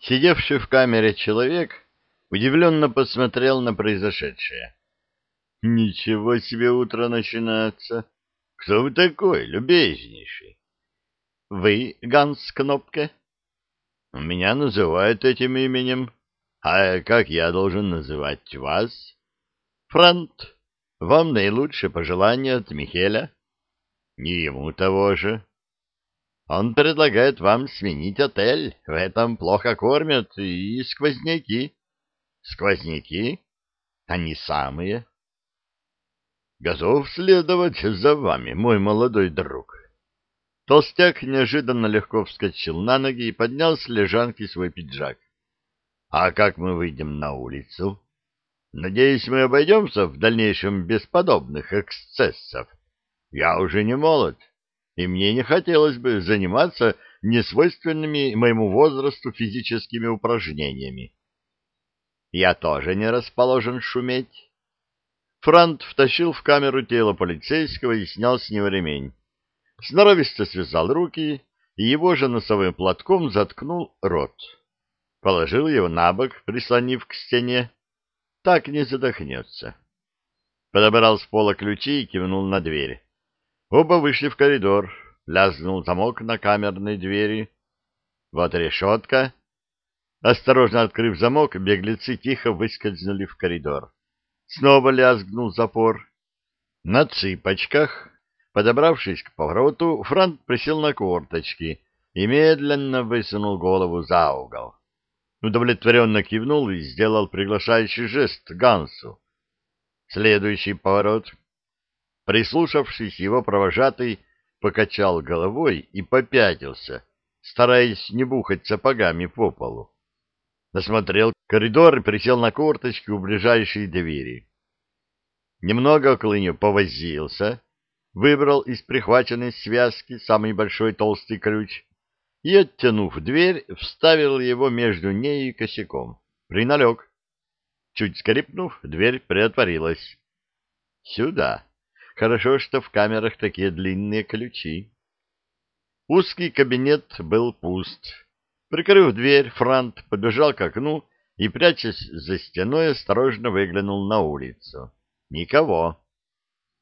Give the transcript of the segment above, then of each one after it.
Сидевший в камере человек удивленно посмотрел на произошедшее. — Ничего себе утро начинается! Кто вы такой, любезнейший? — Вы Ганс Кнопке? — Меня называют этим именем. А как я должен называть вас? — Франт. Вам наилучшее пожелание от Михеля. — Не ему того же. Он предлагает вам сменить отель. В этом плохо кормят и сквозняки. Сквозняки? Они самые. Готов следовать за вами, мой молодой друг. Толстяк неожиданно легко вскочил на ноги и поднял с лежанки свой пиджак. А как мы выйдем на улицу? Надеюсь, мы обойдемся в дальнейшем без подобных эксцессов. Я уже не молод и мне не хотелось бы заниматься несвойственными моему возрасту физическими упражнениями. Я тоже не расположен шуметь. Франт втащил в камеру тело полицейского и снял с него ремень. Сноровисто связал руки и его же носовым платком заткнул рот. Положил его на бок, прислонив к стене. Так не задохнется. Подобрал с пола ключи и кивнул на дверь. Оба вышли в коридор. Лязнул замок на камерной двери. Вот решетка. Осторожно открыв замок, беглецы тихо выскользнули в коридор. Снова лязгнул запор. На цыпочках, подобравшись к повороту, Франт присел на корточки и медленно высунул голову за угол. Удовлетворенно кивнул и сделал приглашающий жест Гансу. Следующий поворот — Прислушавшись, его провожатый покачал головой и попятился, стараясь не бухать сапогами по полу. Осмотрел коридор и присел на корточки у ближайшей двери. Немного около нее повозился, выбрал из прихваченной связки самый большой толстый ключ и, оттянув дверь, вставил его между ней и косяком. Приналег. Чуть скрипнув, дверь приотворилась. «Сюда!» Хорошо, что в камерах такие длинные ключи. Узкий кабинет был пуст. Прикрыв дверь, Франт побежал к окну и, прячась за стеной, осторожно выглянул на улицу. Никого.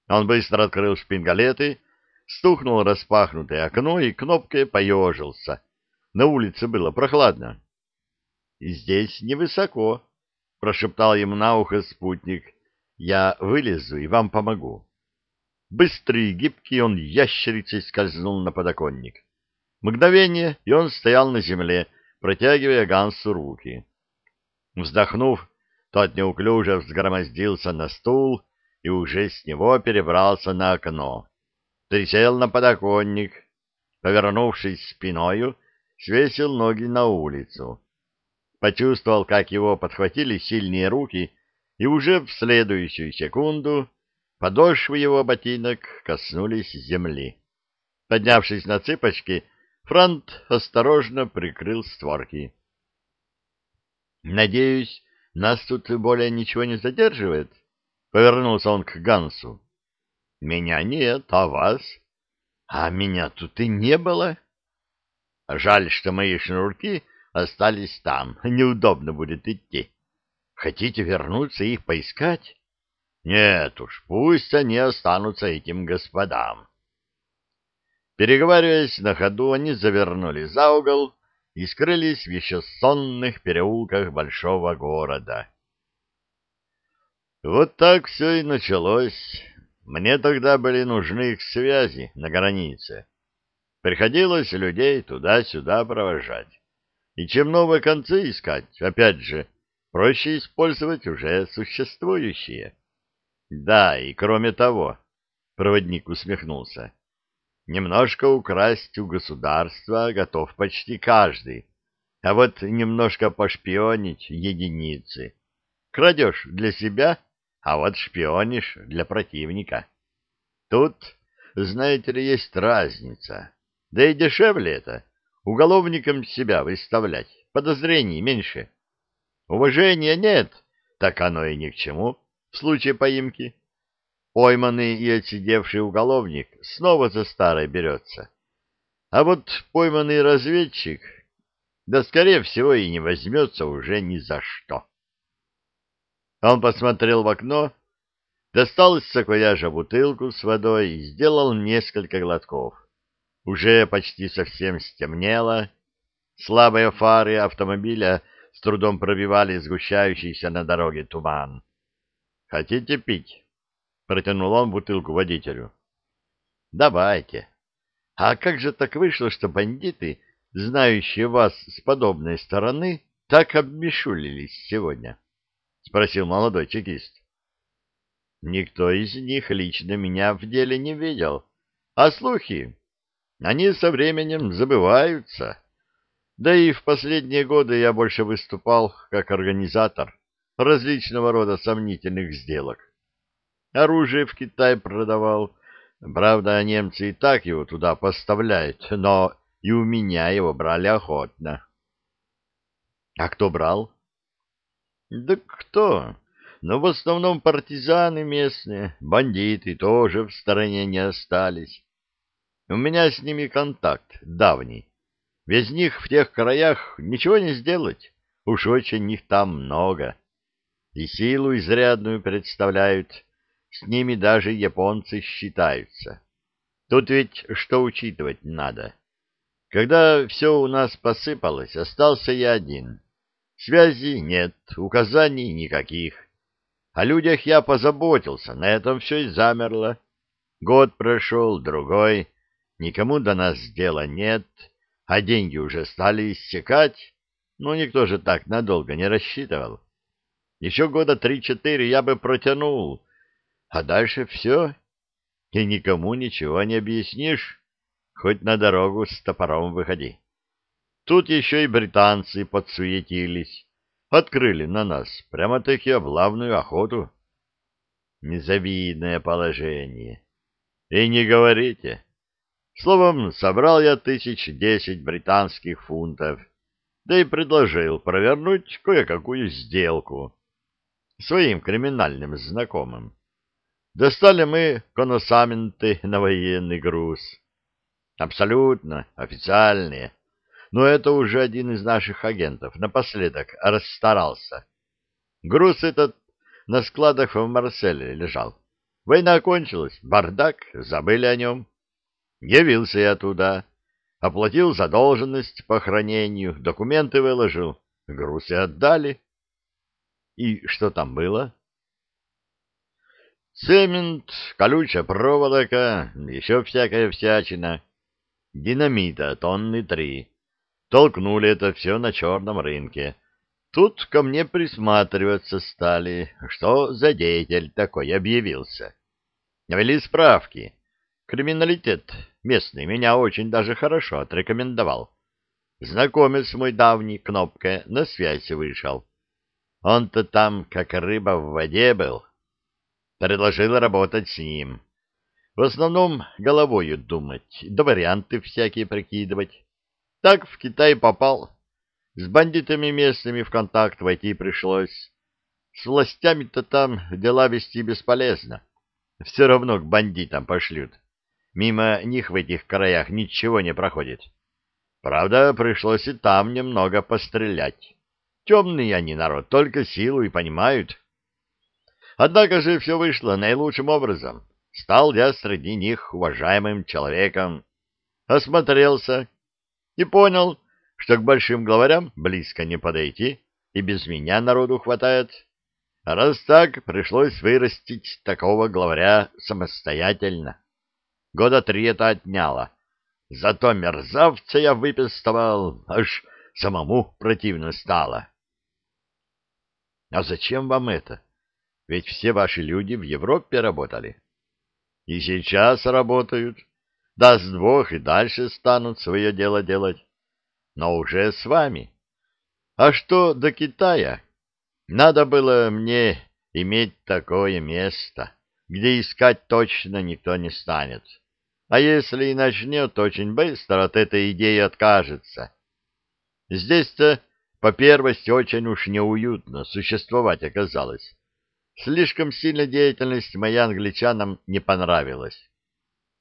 Он быстро открыл шпингалеты, стукнул распахнутое окно и кнопкой поежился. На улице было прохладно. «Здесь невысоко», — прошептал ему на ухо спутник. «Я вылезу и вам помогу». Быстрый и гибкий он ящерицей скользнул на подоконник. Мгновение, и он стоял на земле, протягивая Гансу руки. Вздохнув, тот неуклюже взгромоздился на стул и уже с него перебрался на окно. Присел на подоконник, повернувшись спиною, свесил ноги на улицу. Почувствовал, как его подхватили сильные руки, и уже в следующую секунду Подошвы его ботинок коснулись земли. Поднявшись на цыпочки, Франт осторожно прикрыл створки. «Надеюсь, нас тут более ничего не задерживает?» — повернулся он к Гансу. «Меня нет, а вас?» «А меня тут и не было». «Жаль, что мои шнурки остались там. Неудобно будет идти. Хотите вернуться и их поискать?» Нет уж, пусть они останутся этим господам. Переговариваясь на ходу, они завернули за угол и скрылись в еще сонных переулках большого города. Вот так все и началось. Мне тогда были нужны их связи на границе. Приходилось людей туда-сюда провожать. И чем новые концы искать, опять же, проще использовать уже существующие. Да, и кроме того, проводник усмехнулся, немножко украсть у государства готов почти каждый, а вот немножко пошпионить единицы. Крадешь для себя, а вот шпионишь для противника. Тут, знаете ли, есть разница. Да и дешевле это, уголовникам себя выставлять, подозрений меньше. Уважения нет, так оно и ни к чему в случае поимки. Пойманный и отсидевший уголовник снова за старое берется. А вот пойманный разведчик да, скорее всего, и не возьмется уже ни за что. Он посмотрел в окно, достал из саквояжа бутылку с водой и сделал несколько глотков. Уже почти совсем стемнело, слабые фары автомобиля с трудом пробивали сгущающийся на дороге туман. «Хотите пить?» — протянул он бутылку водителю. «Давайте. А как же так вышло, что бандиты, знающие вас с подобной стороны, так обмешулились сегодня?» — спросил молодой чекист. «Никто из них лично меня в деле не видел. А слухи? Они со временем забываются. Да и в последние годы я больше выступал как организатор различного рода сомнительных сделок. Оружие в Китай продавал. Правда, немцы и так его туда поставляют, но и у меня его брали охотно. А кто брал? Да кто? Но в основном партизаны местные, бандиты тоже в стороне не остались. У меня с ними контакт давний. Без них в тех краях ничего не сделать, уж очень их там много и силу изрядную представляют, с ними даже японцы считаются. Тут ведь что учитывать надо. Когда все у нас посыпалось, остался я один. Связи нет, указаний никаких. О людях я позаботился, на этом все и замерло. Год прошел, другой, никому до нас дела нет, а деньги уже стали иссякать, но никто же так надолго не рассчитывал. Еще года три-четыре я бы протянул, а дальше все, и никому ничего не объяснишь, хоть на дорогу с топором выходи. Тут еще и британцы подсуетились, открыли на нас прямо-таки облавную охоту. Незавидное положение. И не говорите. Словом, собрал я тысяч десять британских фунтов, да и предложил провернуть кое-какую сделку своим криминальным знакомым. Достали мы коносаменты на военный груз. Абсолютно официальные. Но это уже один из наших агентов напоследок расстарался. Груз этот на складах в Марселе лежал. Война окончилась, бардак, забыли о нем. Явился я туда, оплатил задолженность по хранению, документы выложил, груз и отдали. И что там было? Цемент, колючая проволока, еще всякая всячина. Динамита тонны три. Толкнули это все на черном рынке. Тут ко мне присматриваться стали, что за деятель такой объявился. Навели справки. Криминалитет местный меня очень даже хорошо отрекомендовал. Знакомец мой давний, Кнопка, на связь вышел. Он-то там, как рыба в воде был. Предложил работать с ним. В основном головою думать, да варианты всякие прикидывать. Так в Китай попал. С бандитами местными в контакт войти пришлось. С властями-то там дела вести бесполезно. Все равно к бандитам пошлют. Мимо них в этих краях ничего не проходит. Правда, пришлось и там немного пострелять. Темные они народ, только силу и понимают. Однако же все вышло наилучшим образом. Стал я среди них уважаемым человеком. Осмотрелся и понял, что к большим главарям близко не подойти, и без меня народу хватает. Раз так, пришлось вырастить такого главаря самостоятельно. Года три это отняло. Зато мерзавца я выпистовал, аж самому противно стало. А зачем вам это? Ведь все ваши люди в Европе работали. И сейчас работают. Даст Бог, и дальше станут свое дело делать. Но уже с вами. А что до Китая? Надо было мне иметь такое место, где искать точно никто не станет. А если и начнет, очень быстро от этой идеи откажется. Здесь-то по первости, очень уж неуютно существовать оказалось. Слишком сильно деятельность моя англичанам не понравилась.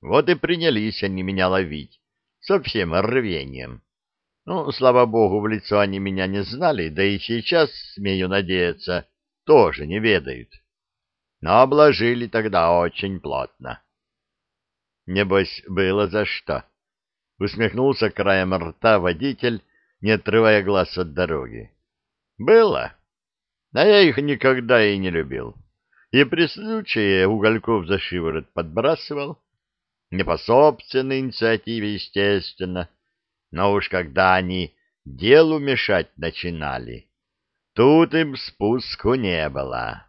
Вот и принялись они меня ловить, со всем рвением. Ну, слава богу, в лицо они меня не знали, да и сейчас, смею надеяться, тоже не ведают. Но обложили тогда очень плотно. Небось, было за что. Усмехнулся краем рта водитель, не отрывая глаз от дороги. Было. А я их никогда и не любил. И при случае угольков за шиворот подбрасывал. Не по собственной инициативе, естественно. Но уж когда они делу мешать начинали, тут им спуску не было.